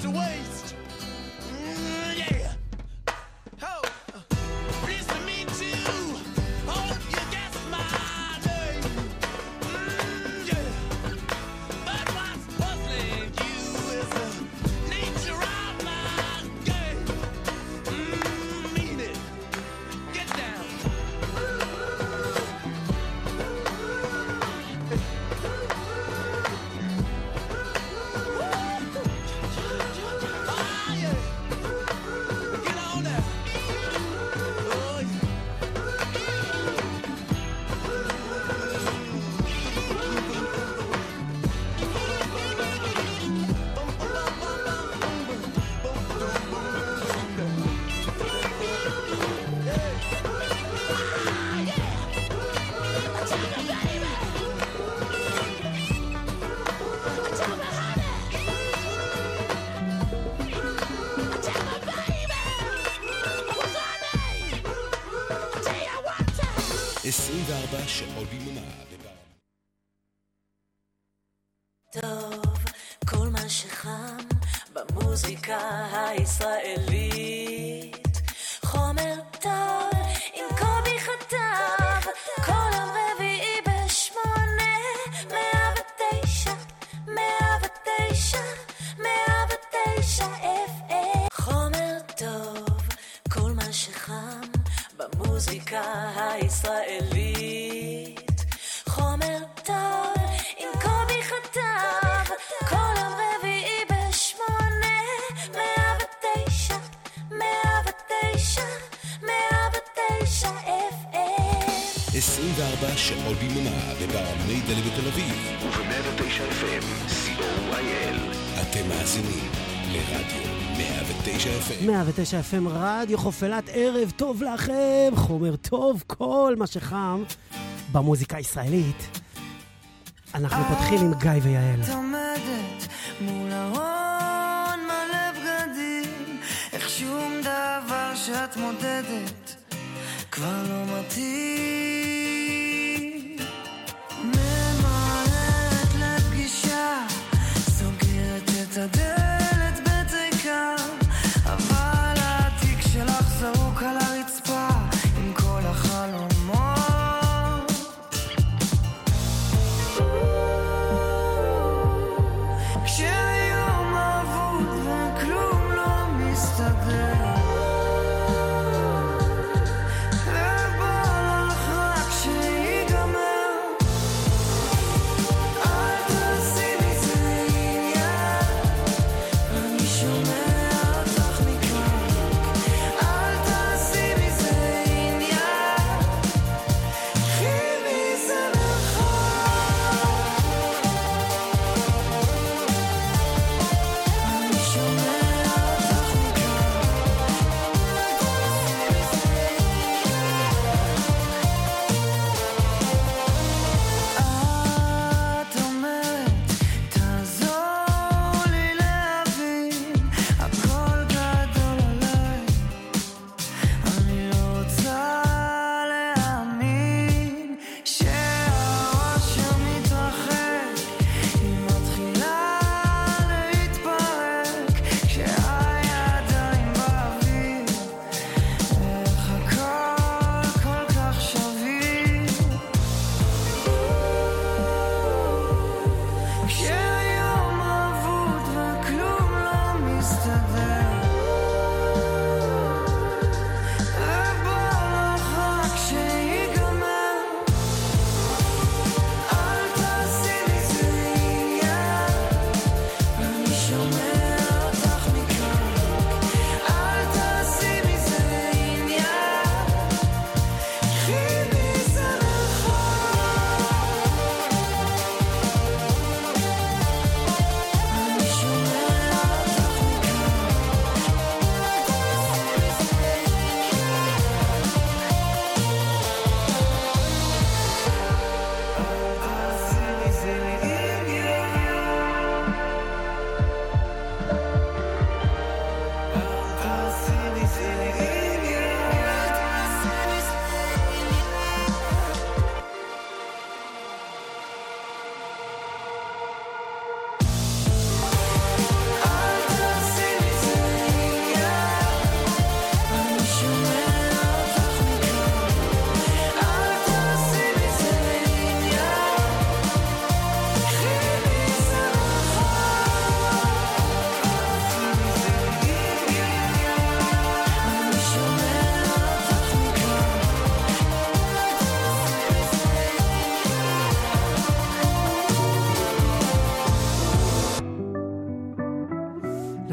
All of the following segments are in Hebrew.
to away 24 שעות ביממה בפעמי דלק בתל אביב. וב-109 FM, co.il. אתם מאזינים לרדיו 109 FM. 109 FM רדיו חופלת ערב טוב לכם, חומר טוב, כל מה שחם במוזיקה הישראלית. אנחנו פותחים עם גיא ויעל. מול איך שום דבר שאת מודדת כבר לא מתאים. the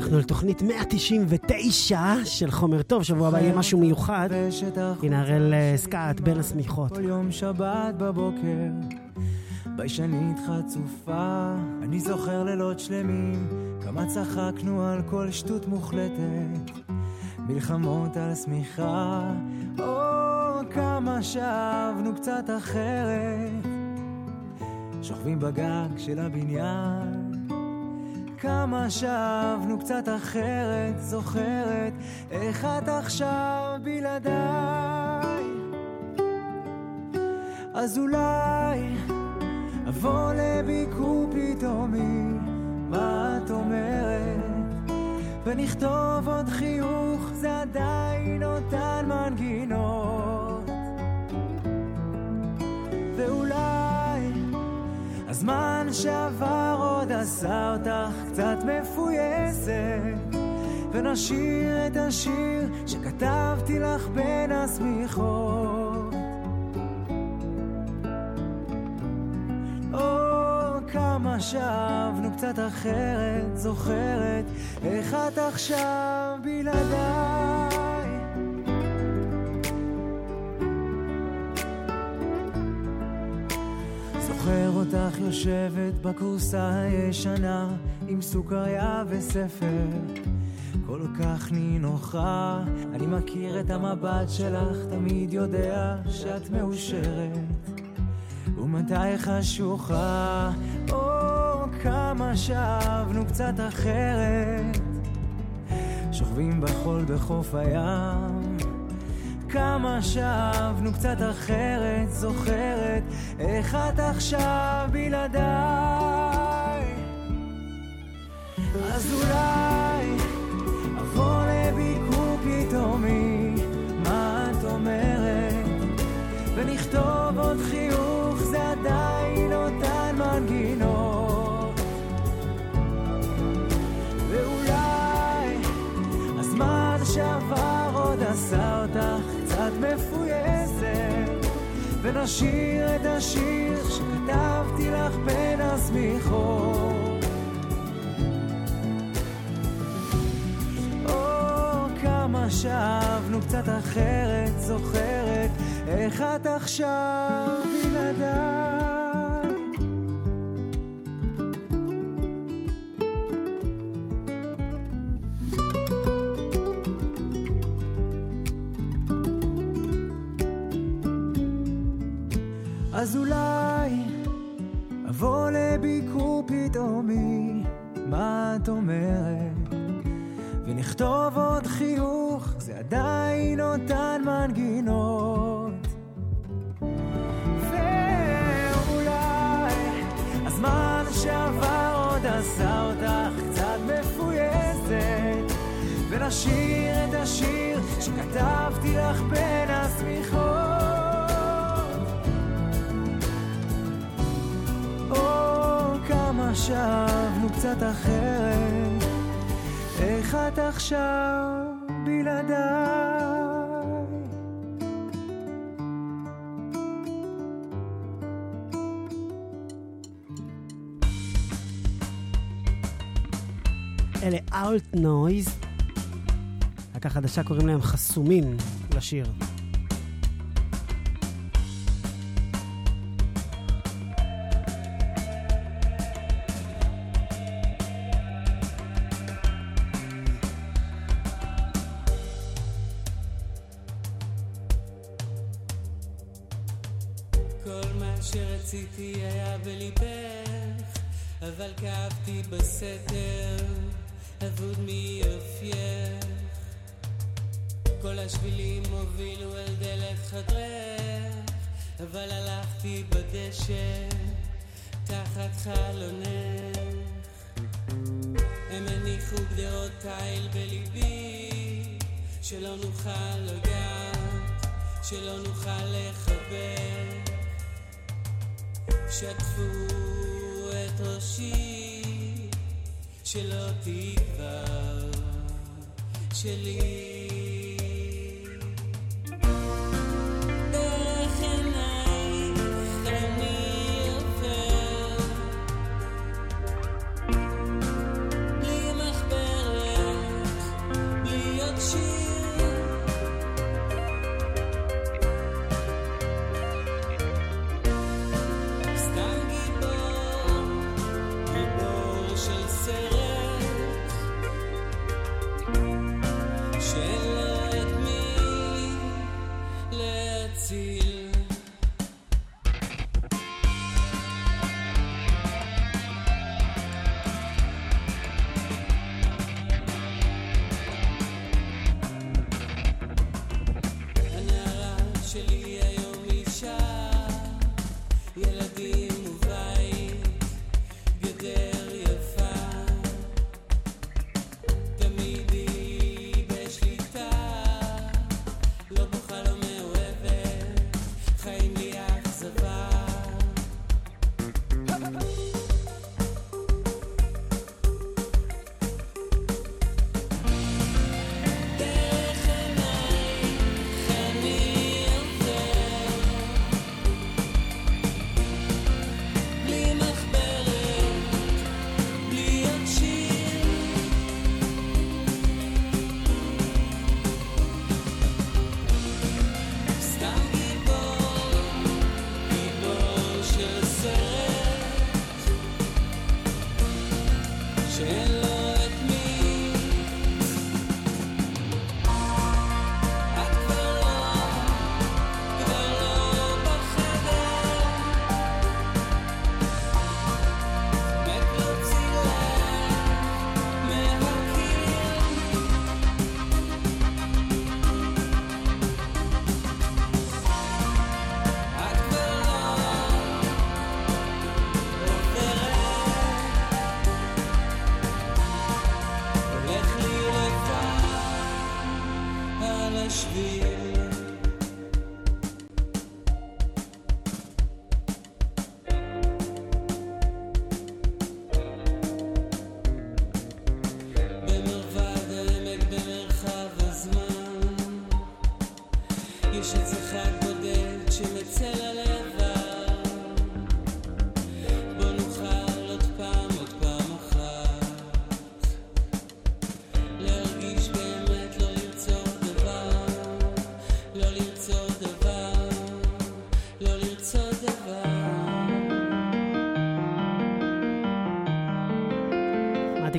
אנחנו על תוכנית 199 של חומר טוב, שבוע הבא יהיה משהו מיוחד. הנה הראל אה, סקאט בין השמיכות. כל יום שבת בבוקר, ביישנית חצופה, אני זוכר לילות שלמים, כמה צחקנו על כל שטות מוחלטת, מלחמות על שמיכה, או כמה שאבנו קצת אחרת, שוכבים בגג של הבניין. כמה שבנו קצת אחרת, זוכרת איך את עכשיו בלעדיי. אז אולי אבוא לביקור פתאומי, מה את אומרת? ונכתוב עוד חיוך, זה עדיין אותן מנגינות. הזמן שעבר עוד עשה אותך קצת מפויסת. ונשאיר את השיר שכתבתי לך בין השמיכות. כמה שבנו קצת אחרת, זוכרת איך את עכשיו בלעדיי זוכר אותך יושבת בכורסה הישנה עם סוכריה וספר. כל כך נינוחה אני מכיר את המבט שלך, תמיד יודע שאת מאושרת. ומתי חשוכה, או כמה שבנו קצת אחרת. שוכבים בחול בחוף הים כמה שבנו קצת אחרת, זוכרת איך את עכשיו בלעדיי. אז אולי אבוא לביקור פתאומי, מה את אומרת? ונכתוב עוד חיוך, זה עדיין אותן מנגינות. ואולי הזמן שעבר עוד עשה אותך קצת מפויסת ונשאיר את השיר שכתבתי לך בין השמיכות. או כמה שבנו קצת אחרת, זוכרת איך את עכשיו בלעדיי אז אולי אבוא לביקור פתאומי, מה את אומרת? ונכתוב עוד חיוך, זה עדיין אותן מנגינות. ואולי הזמן שעבר עוד עשה אותך קצת מפויסת, ונשאיר את השיר שכתבתי לך בין השמיכות. כמה שבנו קצת אחרת, איך את עכשיו בלעדיי? אלה אאוט נויז. להקה חדשה קוראים להם חסומים לשיר.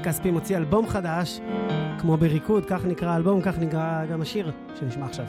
כספי מוציא אלבום חדש, כמו בריקוד, כך נקרא האלבום, כך נקרא גם השיר שנשמע עכשיו.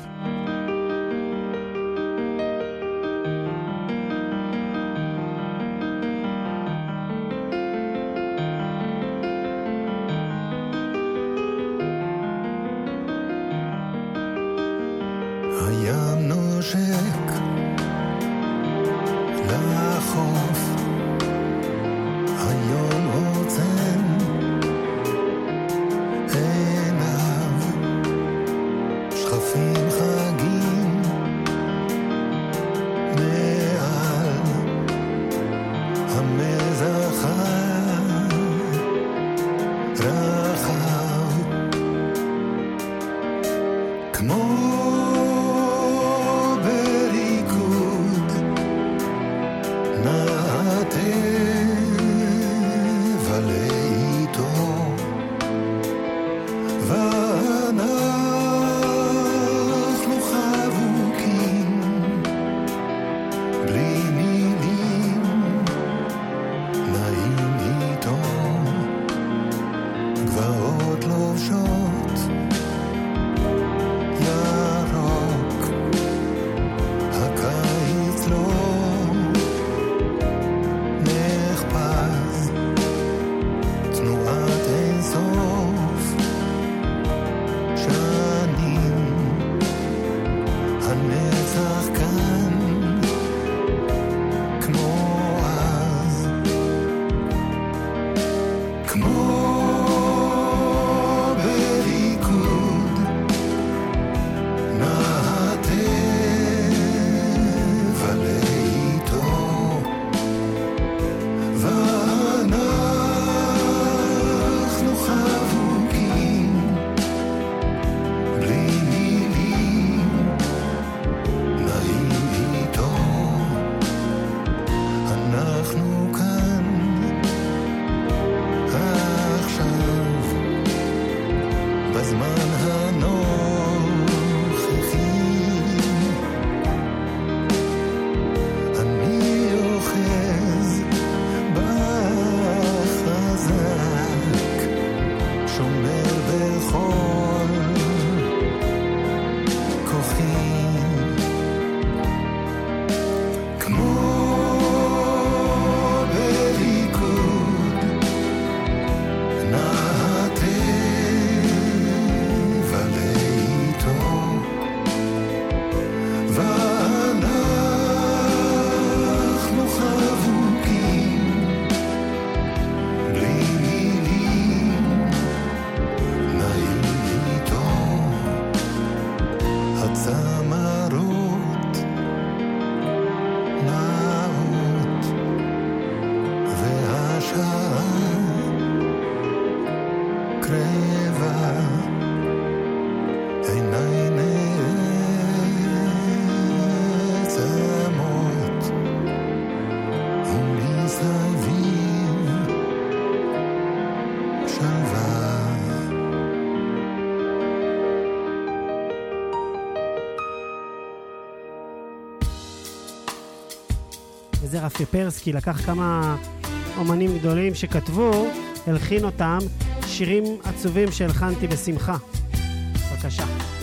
שלווה. וזה רפי פרסקי, לקח כמה אומנים גדולים שכתבו, הלחין אותם, שירים עצובים שהלחנתי בשמחה. בבקשה.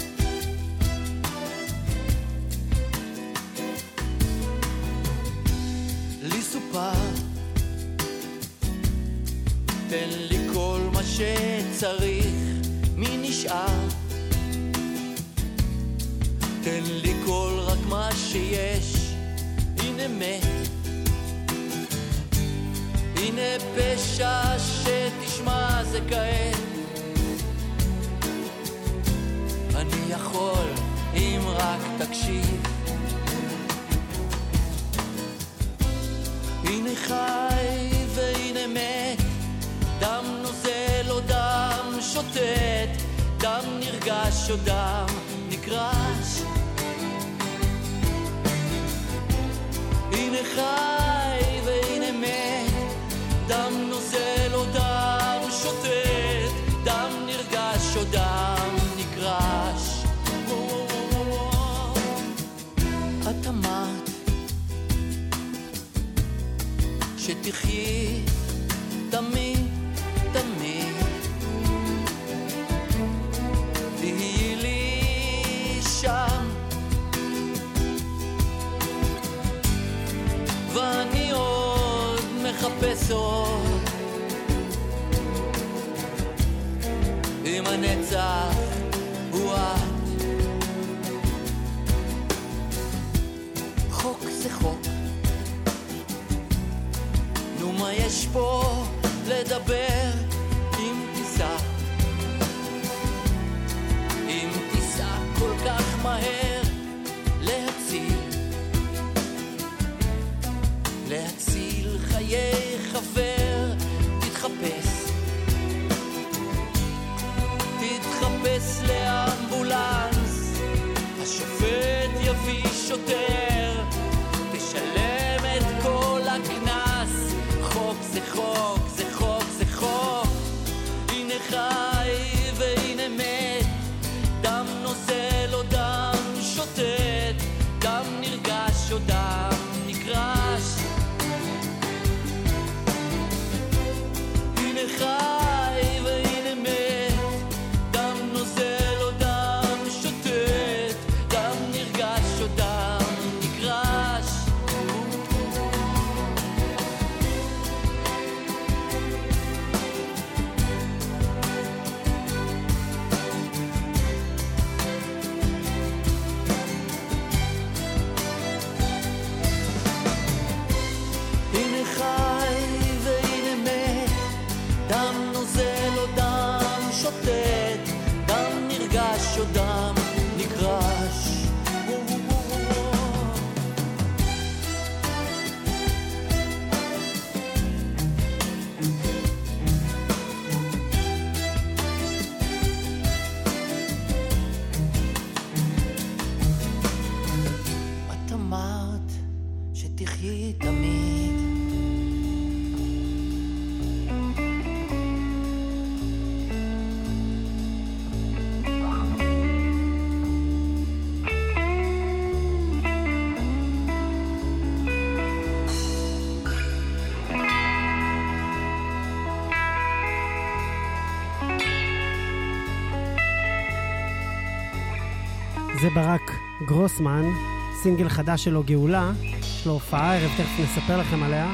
יש פה לדבר אם תיסע אם תיסע כל כך מהר להציל. להציל חיי חבר תתחפש. תתחפש לאמבולנס. השופט יביא שוטר זה ברק גרוסמן, סינגל חדש שלו, גאולה. יש לו הופעה הערב, תכף נספר לכם עליה.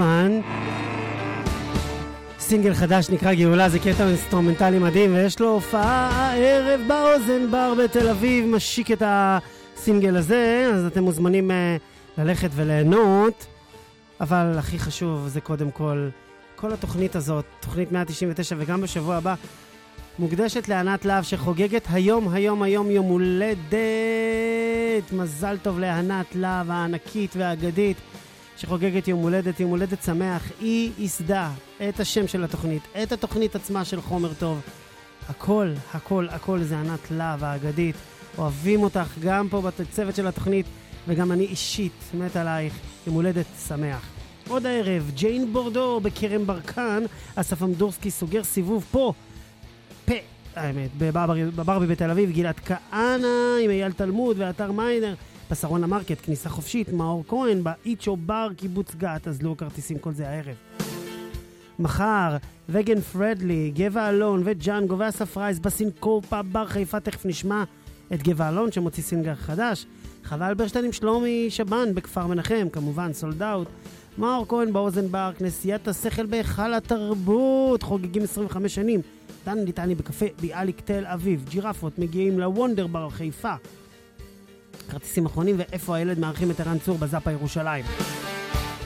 גרוסמן. סינגל חדש נקרא גאולה, זה קטע אינסטרומנטלי מדהים, ויש לו הופעה הערב באוזן בר בתל אביב, משיק את הסינגל הזה, אז אתם מוזמנים אה, ללכת וליהנות. אבל הכי חשוב זה קודם כל, כל התוכנית הזאת, תוכנית 199 וגם בשבוע הבא, מוקדשת לענת להב שחוגגת היום, היום, היום יום הולדת. מזל טוב לענת להב הענקית והאגדית שחוגגת יום הולדת, יום הולדת שמח. היא ייסדה את השם של התוכנית, את התוכנית עצמה של חומר טוב. הכל, הכל, הכל זה ענת להב האגדית. אוהבים אותך גם פה בצוות של התוכנית, וגם אני אישית מת עלייך. יום הולדת שמח. עוד הערב, ג'יין בורדו בכרם ברקן, אסף אמדורסקי סוגר סיבוב פה. פה, האמת, בברבי, בתל אביב, גלעד כהנא עם אייל תלמודי ואתר מיינר, בשרונה מרקט, כניסה חופשית, מאור כהן, באיצ'ו בר, קיבוץ גת, אזלו כרטיסים, כל זה הערב. מחר, Vegan Friendly, גבע אלון וג'אנגו ואסף רייס בסינקופה בר חיפה, תכף נשמע את גבע אלון שמוציא סינגל חדש. חווה אלברשטיין עם שלומי שבן בכפר מנחם, כמובן sold out. מאור כהן באוזן בר, כנסיית השכל בהיכל התרבות, חוגגים 25 שנים. דן ליטני בקפה ביאליק תל אביב. ג'ירפות מגיעים לוונדר בר חיפה. כרטיסים אחרונים ואיפה הילד מארחים את ערן צור בזאפה ירושלים.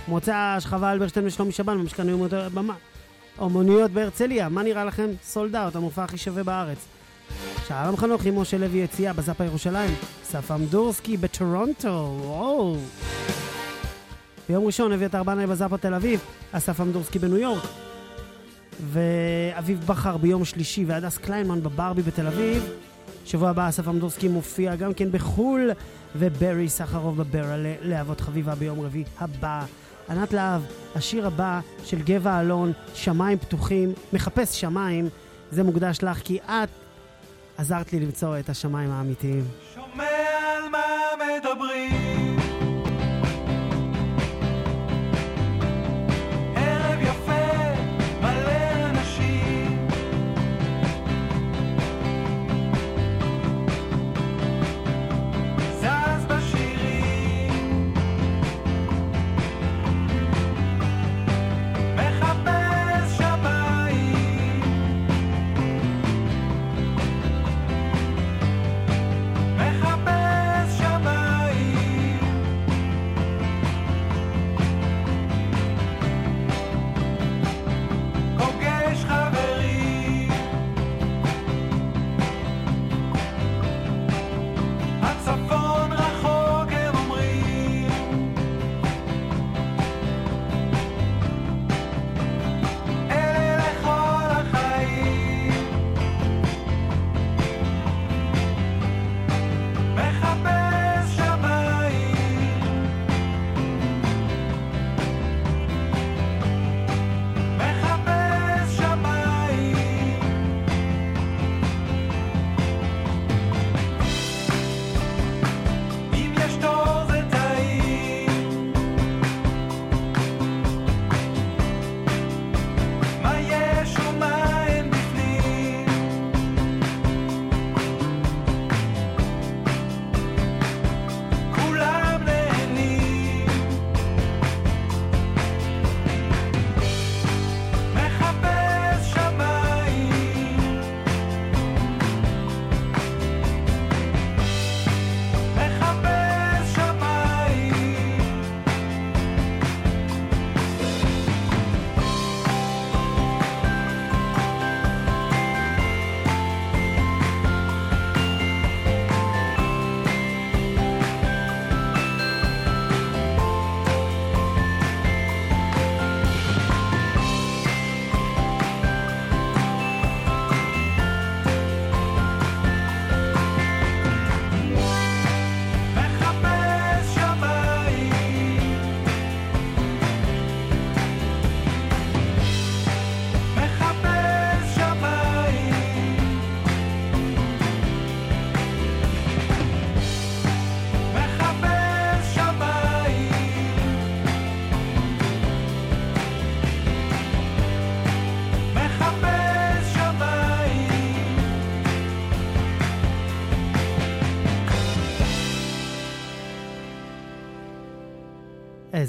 מוצא שחווה אלברשטיין ושלומי שבן במשכן אותו במה. אומנויות בהרצליה, מה נראה לכם? סולד אאוט, המופע הכי שווה בארץ. חנוך עם משה לוי יציאה בזאפה ירושלים. סף אמדורסקי בטורונטו, וואו. ביום ראשון אביתר בנאי בזאפה תל אביב, אסף אמדורסקי בניו יורק. ואביב בכר ביום שלישי והדס קליינמן בברבי בתל אביב. שבוע הבא אסף אמדורסקי מופיע גם כן בחו"ל, וברי סחרוב בברלה להבות חביבה ביום רביעי הבא. ענת להב, השיר הבא של גבע אלון, שמיים פתוחים, מחפש שמיים, זה מוקדש לך כי את עזרת לי למצוא את השמיים האמיתיים. שומע על מה מדברים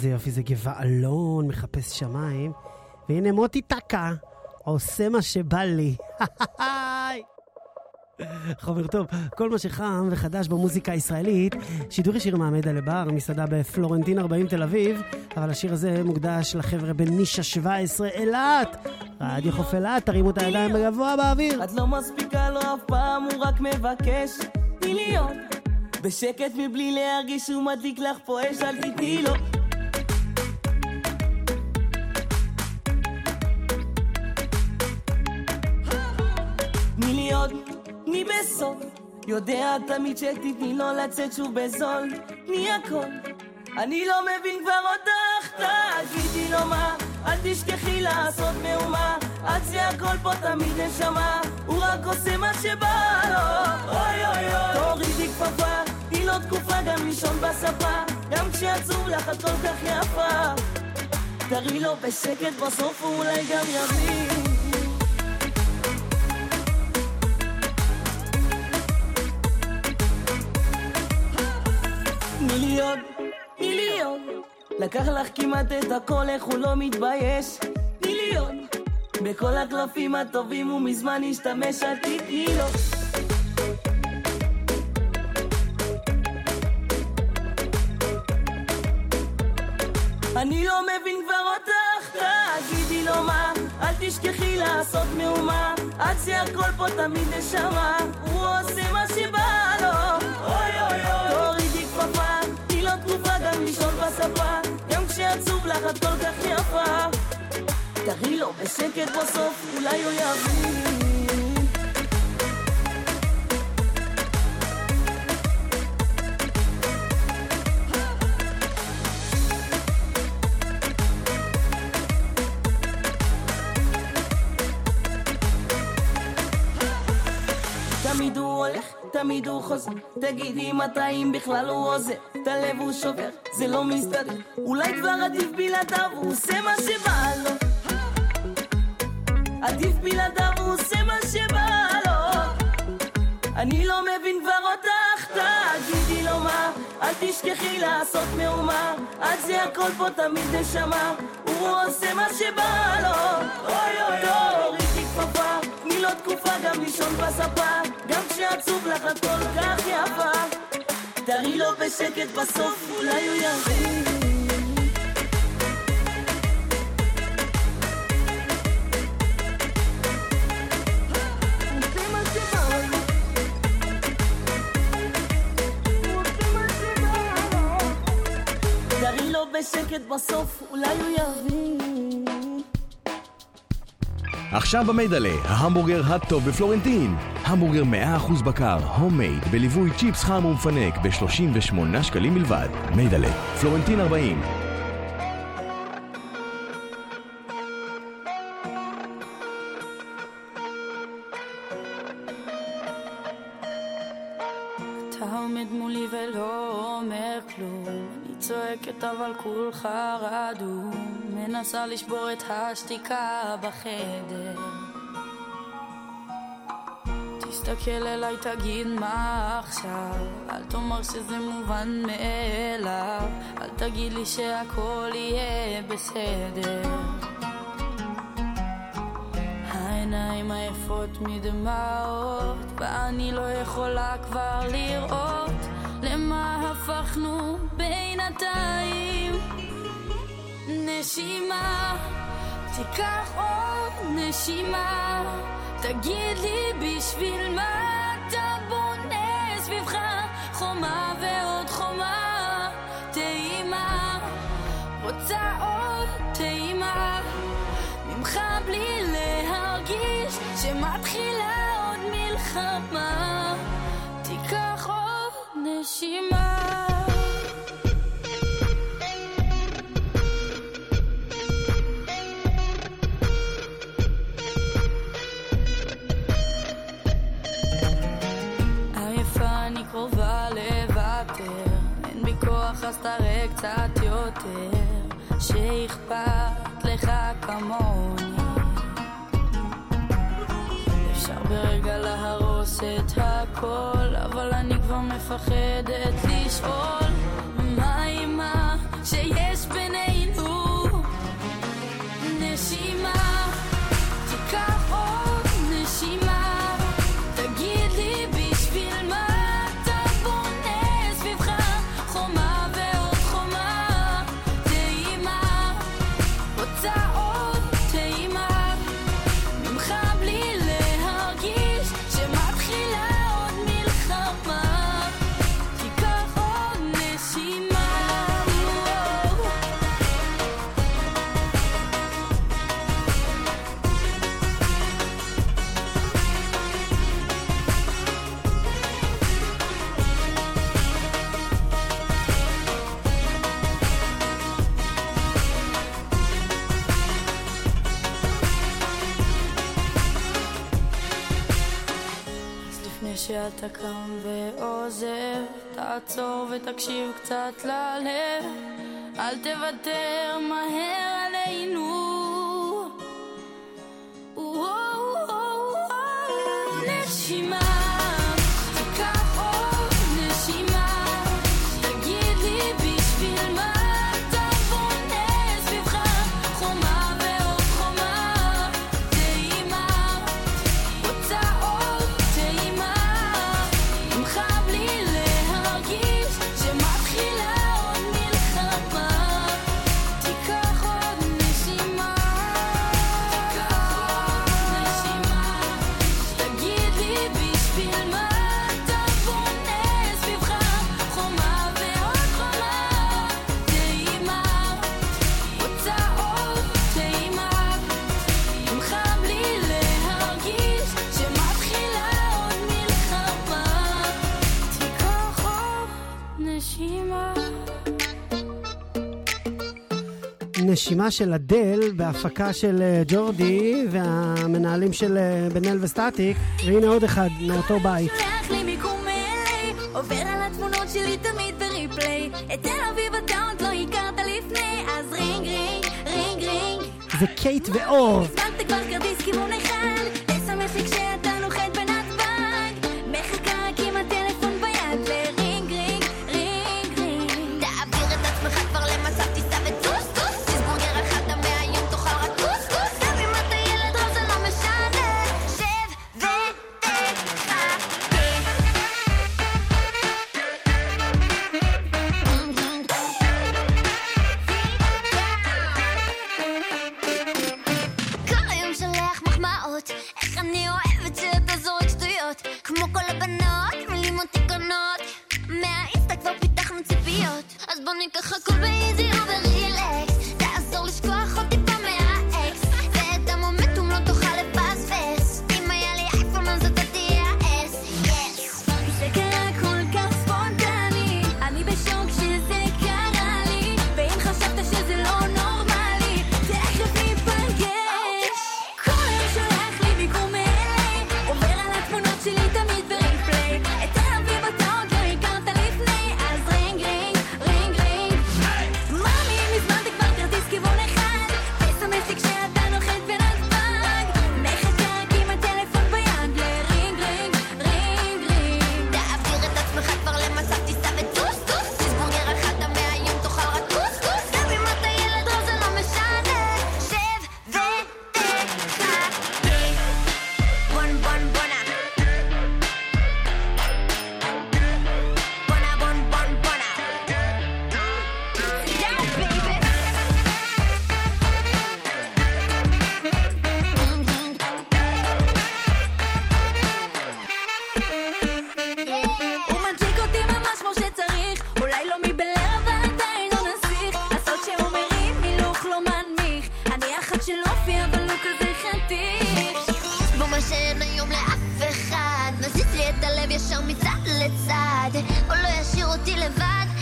איזה יופי, זה גבעלון, מחפש שמיים. והנה מוטי טקה, עושה מה שבא לי. חומר טוב, כל מה שחם וחדש במוזיקה הישראלית, שידור ישיר מהמדע לבר, מסעדה בפלורנטין 40 תל אביב, אבל השיר הזה מוקדש לחבר'ה בנישה 17 אילת. רדיו חוף אילת, תרימו את הידיים בגבוה באוויר. את לא מספיקה לו אף פעם, הוא רק מבקש מיליון. בשקט מבלי להרגיש שהוא מדליק לך פה אש, אל תתני לו. תני בסוף. יודע תמיד שתתני לו לצאת שוב בזול. תני הכל. אני לא מבין כבר אותך, תגידי לו מה. אל תשכחי לעשות מהומה. עד שהכל פה תמיד נשמה. הוא רק עושה מה שבא לו. אוי אוי אוי. תורידי כפפה. היא לא תקופה גם לישון בספה. גם כשעצוב לך את כל כך יפה. תראי לו בשקט בסוף הוא אולי גם יבין. מיליון, מיליון. לקח לך כמעט את הכל, איך הוא לא מתבייש? מיליון. בכל הקלפים הטובים הוא מזמן השתמש, אל תתני לו. אני לא מבין כבר אותך, תגידי לו מה, אל תשכחי לעשות מהומה, עד שהכל פה תמיד נשמה, הוא עושה מה שבא בספה, גם כשעצוב לך את כל כך יפה, תראי לו בשקט בסוף, אולי הוא יבין. תמיד הוא חוזר תגידי מתי אם בכלל הוא עוזר. את הלב הוא שובר, זה לא מסתדר. אולי כבר עדיף בלעדיו, הוא עושה מה שבא לו. עדיף בלעדיו, הוא עושה מה שבא לו. אני לא מבין כבר אותך, תגידי לו מה. אל תשכחי לעשות מהומה. עד זה הכל פה תמיד נשמה. הוא עושה מה שבא לו. אוי אוי אוי תורידי כפפה תני לו תקופה גם לישון בספה גם כשעצוב לך את כל כך יפה. תראי לו בשקט בסוף אולי הוא יבין. בשקט בסוף אולי הוא יבין עכשיו במיידלה, ההמבורגר הטוב בפלורנטין. המבורגר 100% בקר, הומייד, בליווי צ'יפס חם ומפנק ב-38 שקלים בלבד. מיידלה, פלורנטין 40. צועקת אבל כולך רדום. מנסה לשבור את השתיקה בחדר. תסתכל אליי, תגיד מה עכשיו. אל תאמר שזה מובן מאליו. אל תגיד לי שהכל יהיה בסדר. העיניים עייפות מדמעות ואני לא יכולה כבר לראות הפכנו בינתיים. נשימה תיקח עוד נשימה. תגיד לי בשביל מה אתה בונה סביבך? חומה ועוד חומה. טעימה רוצה עוד טעימה. ממך בלי להרגיש שמתחילה עוד מלחמה. תיקח עוד נשימה נכנסת הרי קצת יותר, שאכפת לך כמוני. אפשר ברגע להרוס את הכל, אבל אני כבר מפחדת לשאול מה עם מה שיש בינינו. נשימה כשאתה קם ועוזב, תעצור ותקשיב קצת ללב, אל תוותר מהר. נשימה של אדל בהפקה של אה, ג'ורדי והמנהלים של אה, בנאל וסטטיק, והנה עוד אחד מאותו בית. על התמונות שלי תמיד לפני ring ring זה קייט ואור. ישר מצד לצד, או לא ישאיר אותי לבד.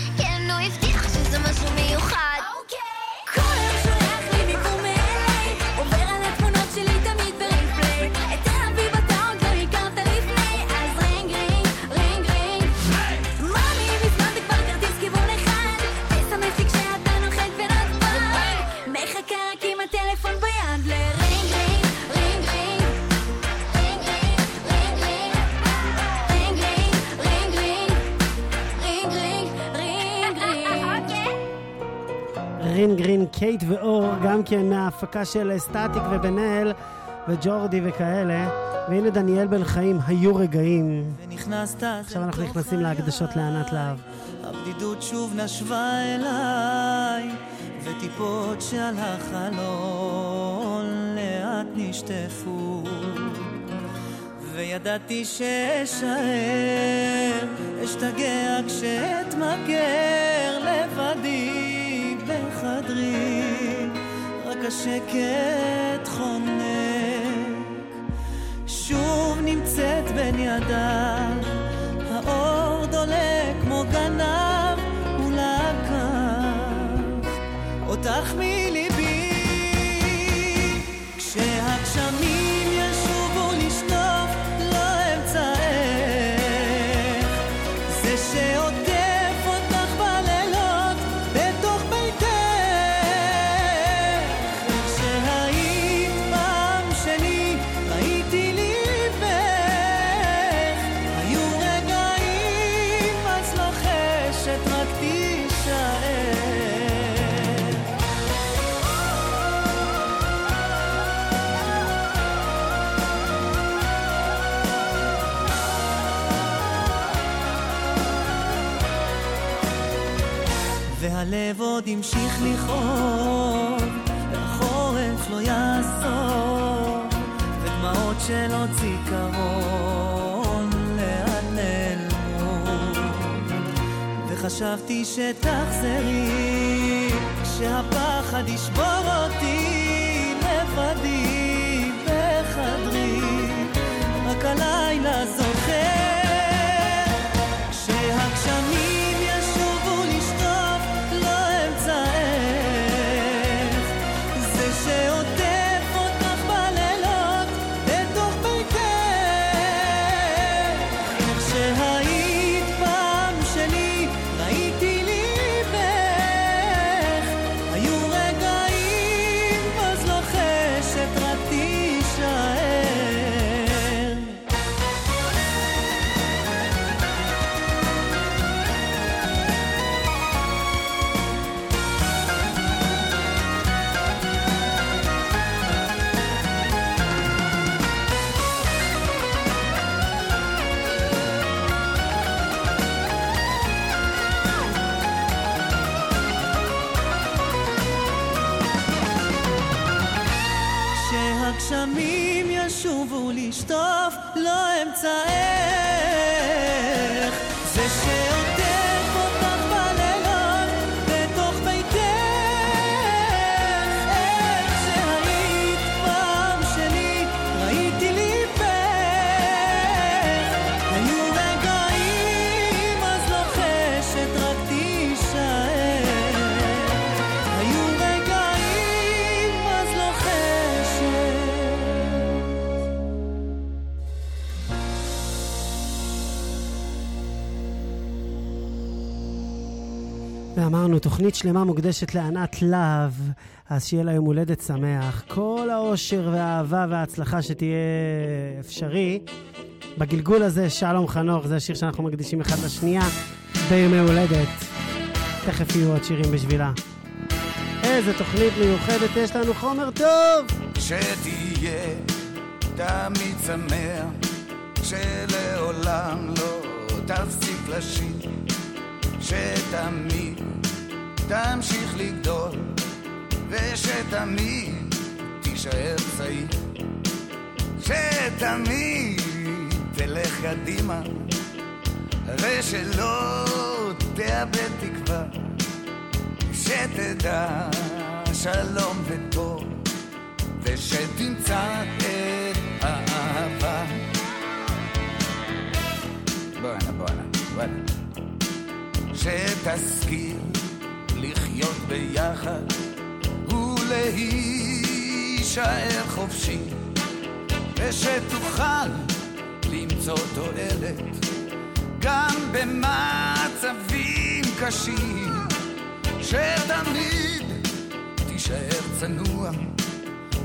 קייט ואור, גם כן מההפקה של סטטיק ובן אל וג'ורדי וכאלה. והנה דניאל בן חיים, היו רגעים. עכשיו אנחנו נכנסים להקדשות לענת להב. הבדידות שוב נשבה אליי, וטיפות שעל החלון לאט נשטפו. וידעתי שאשאר, אשתגע כשאתמכר לבדי בחדרי, רק השקט חונק. שוב נמצאת בין ידיו, האור דולק כמו גנב, ולקח אותך מליבי. והלב עוד המשיך לכאוב, והחורף לא יעזור, ודמעות של עוד זיכרון נעלמו. וחשבתי שתחזרי, כשהפחד ישבור אותי לבדי בחדרי, רק הלילה זוכר. ואמרנו, תוכנית שלמה מוקדשת לענת להב, אז שיהיה לה יום הולדת שמח. כל האושר והאהבה וההצלחה שתהיה אפשרי. בגלגול הזה, שלום חנוך, זה השיר שאנחנו מקדישים אחד לשנייה בימי הולדת. תכף יהיו עוד שירים בשבילה. איזה תוכנית מיוחדת יש לנו, חומר טוב! שתהיה תמיד שמח, שלעולם לא תפסיק לשיר, שתמיד תמשיך לגדול, ושתמיד תישאר צעיר, שתמיד תלך קדימה, ושלא תאבד תקווה, שתדע שלום וטוב. ושתמצא את האהבה. בואנה, בואנה, בואנה. שתשכיל לחיות ביחד ולהישאר חופשי, ושתוכל למצוא תועלת גם במצבים קשים, שתמיד תישאר צנוע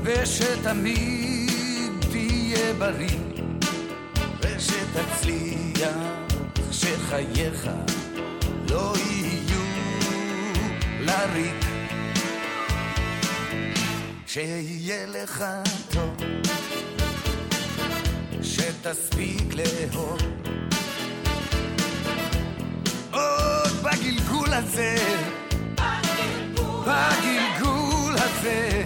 ושתמיד תהיה בריא ושתצליח שחייך לא יהיו לריק שיהיה לך טוב, שתספיק לאהוב. עוד בגלגול הזה, בגלגול הזה,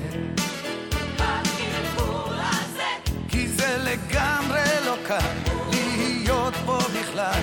כי זה לגמרי לא קל להיות פה בכלל,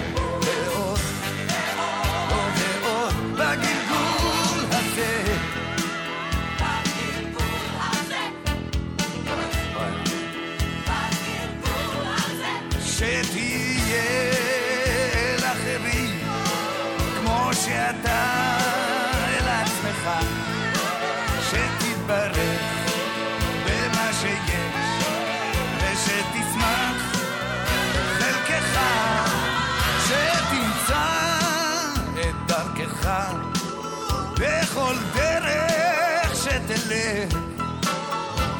בכל דרך שתלך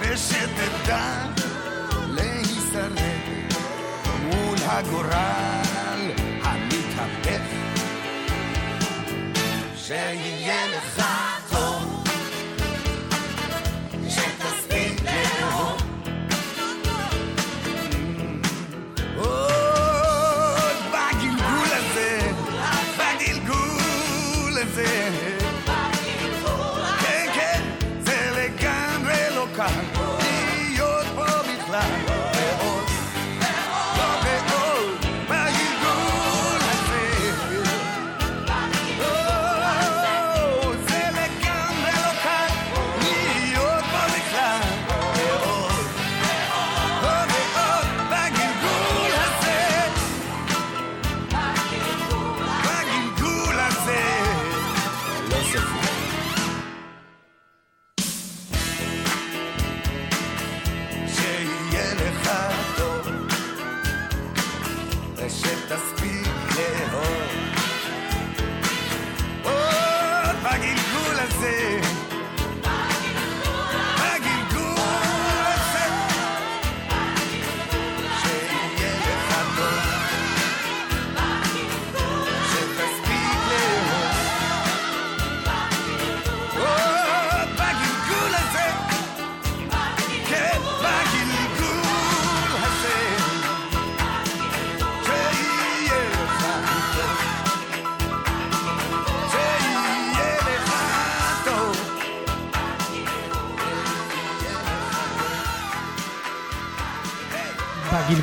ושתדע להישרף מול הגורל המתהפך. שיהיה לך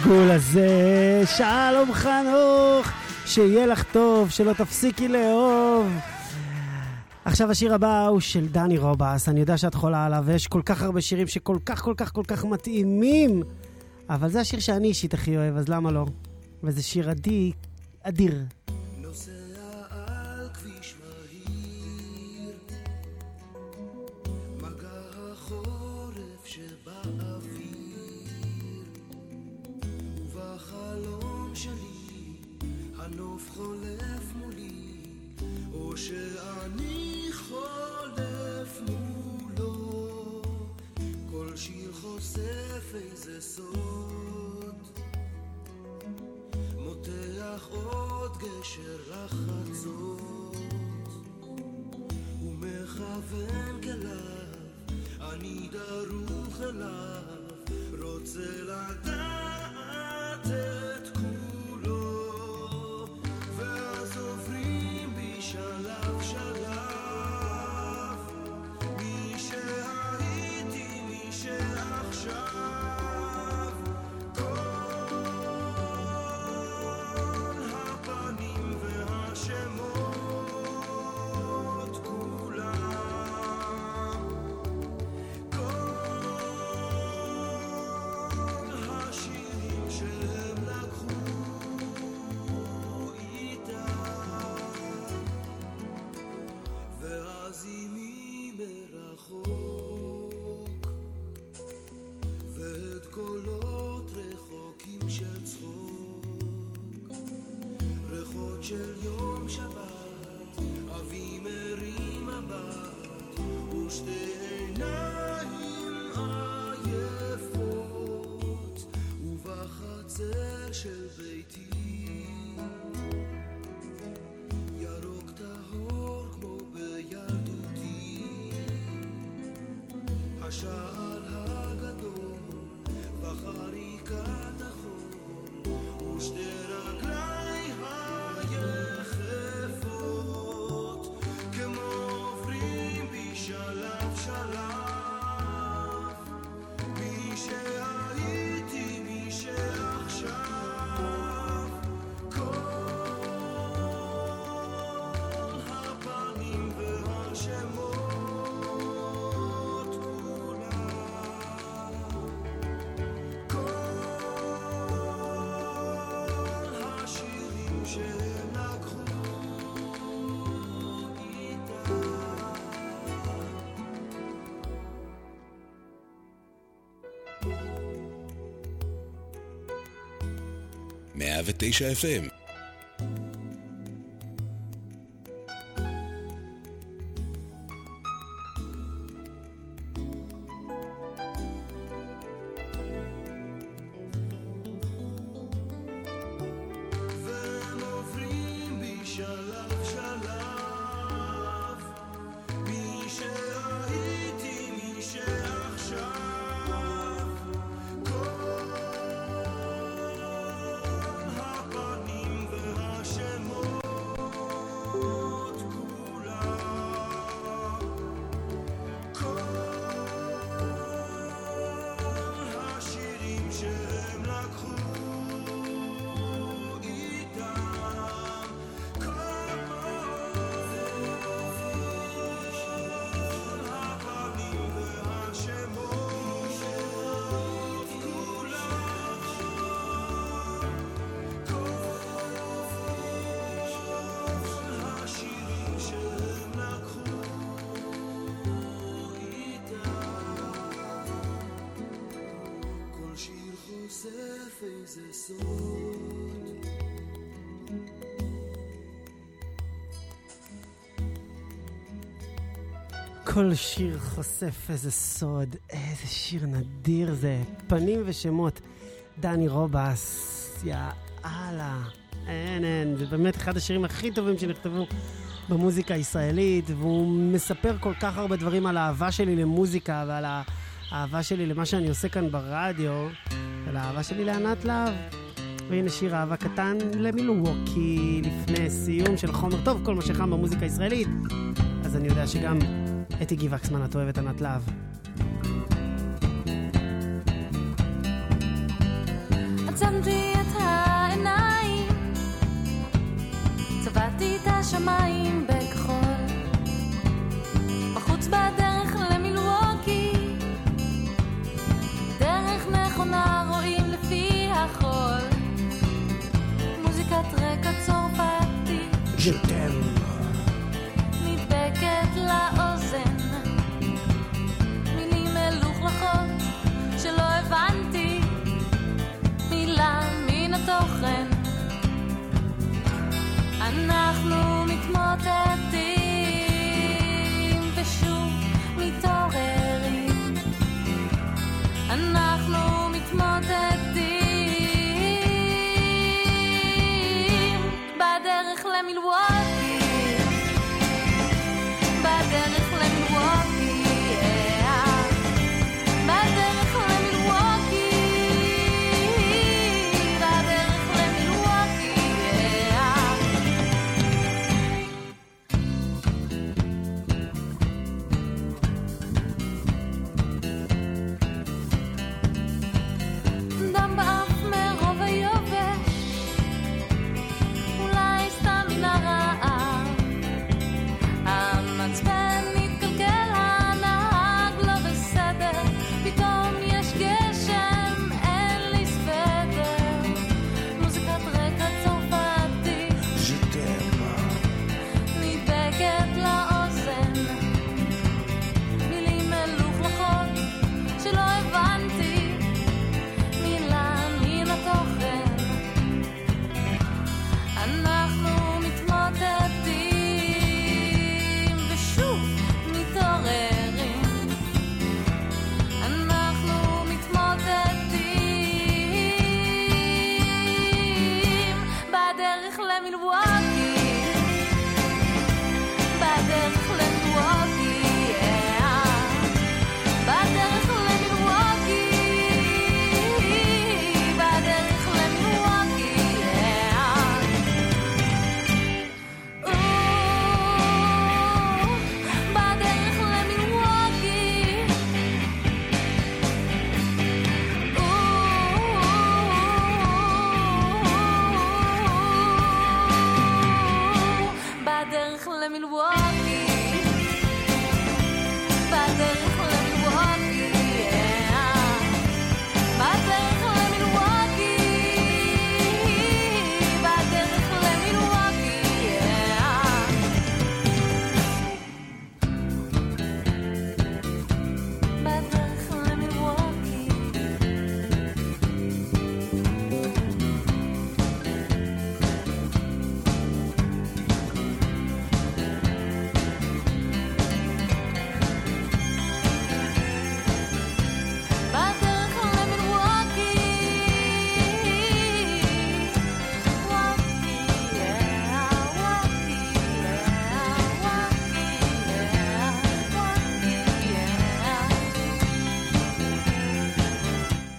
בגלגול הזה, שלום חנוך, שיהיה לך טוב, שלא תפסיקי לאהוב. עכשיו השיר הבא הוא של דני רובס, אני יודע שאת חולה עליו, ויש כל כך הרבה שירים שכל כך כל כך כל כך מתאימים, אבל זה השיר שאני אישית הכי אוהב, אז למה לא? וזה שיר עדי, אדיר. אני דרוך אליו, רוצה לדעת 109 FM שיר חושף איזה סוד, איזה שיר נדיר זה. פנים ושמות. דני רובס, יא אללה. אין, אין, זה באמת אחד השירים הכי טובים שנכתבו במוזיקה הישראלית, והוא מספר כל כך הרבה דברים על האהבה שלי למוזיקה ועל האהבה שלי למה שאני עושה כאן ברדיו, ועל האהבה שלי לענת להב. והנה שיר אהבה קטן למילווקי לפני סיום של חומר טוב, כל מה שחם במוזיקה הישראלית. אז אני יודע שגם אתי גיבקסמן, את אוהבת ענת להב. עצמתי את העיניים, צבעתי את השמיים בכחול. בחוץ בדרך למילווקי, דרך נכונה רואים לפי החול. מוזיקת רקע צרפתי. נדבקת לאוזן, אנחנו מתמוטטים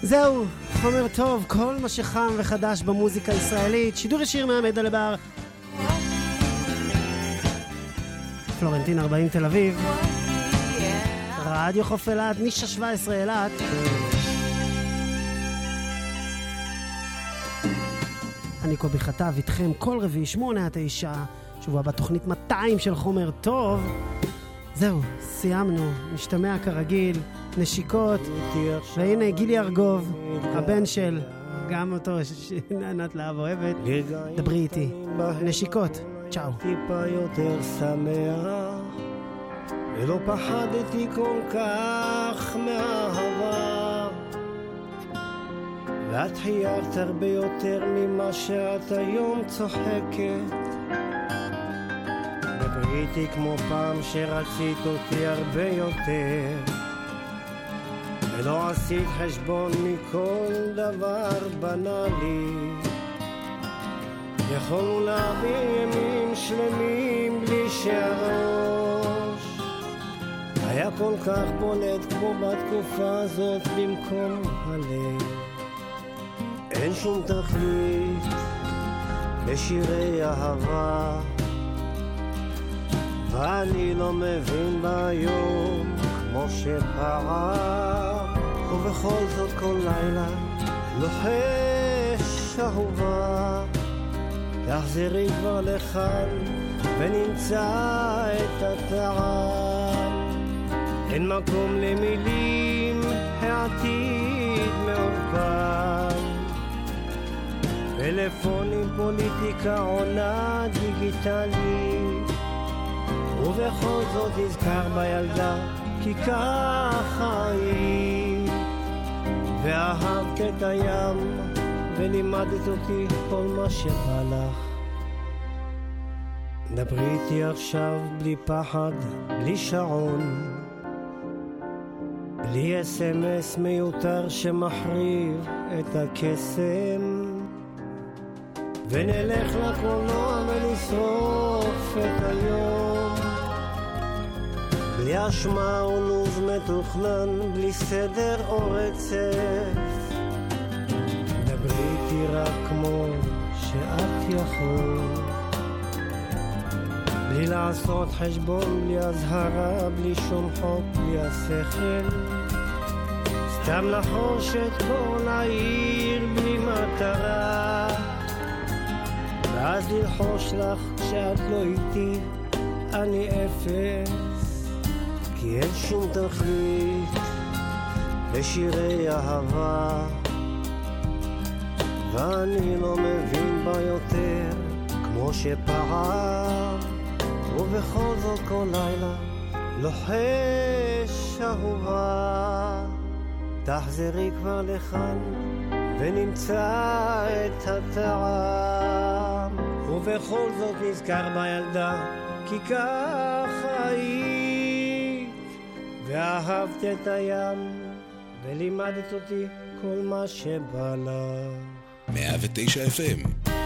זהו, חומר טוב, כל מה שחם וחדש במוזיקה הישראלית, שידור ישיר מהמדע לבר. פלורנטין 40 תל אביב, רדיו חוף אילת, נישה 17 אילת. אני קובי חטב איתכם כל רביעי, שמונה עד תשע, שבוע בתוכנית 200 של חומר טוב. זהו, סיימנו, משתמע כרגיל, נשיקות, והנה גילי ארגוב, הבן של, גם אותו שענת להב אוהבת, דברי איתי. נשיקות, צ'או. טיפה יותר שמח, ולא פחדתי כל כך מהאהבה. ואת חייבת הרבה יותר ממה שאת היום צוחקת. דברי איתי כמו פעם שרצית אותי הרבה יותר. ולא עשית חשבון מכל דבר בנאלי. יכולנו להעביר ימים שלמים בלי שהראש היה כל כך בולט כמו בתקופה הזאת במקום הלב. אין שום תכלית לשירי אהבה, ואני לא מבין ביום כמו שפעם, ובכל זאת כל לילה לוחש אהובה. תחזרי כבר לכאן ונמצא את הטעם. אין מקום למילים, העתיד מעורפל. פלאפונים, פוליטיקה, עונה דיגיטלית. ובכל זאת נזכר בילדה, כי ככה היא. ואהבת את הים, ולימדת אותי כל מה שבא לך. דברי איתי עכשיו בלי פחד, בלי שעון, בלי אס.אם.אס מיותר שמחריב את הקסם. ונלך לקולנוע ונשרוף את היום. בלי אשמה או לו"ז מתוכנן, בלי סדר או רצף. דברי איתי רק כמו שאת יכול. בלי לעשות חשבון, בלי אזהרה, בלי שום חוק, בלי השכל. סתם לחוש את כל העיר בלי מטרה. ואז ללחוש לך כשאת לא איתי, אני אפס. כי אין שום תכלית לשירי אהבה. ואני לא מבין בה יותר כמו שפעם. ובכל זאת כל לילה לוחש אהובה. תחזרי כבר לכאן ונמצא את הטעם. ובכל זאת נזכר בילדה כי היית ואהבת את הים ולימדת אותי כל מה שבא לך. 109 FM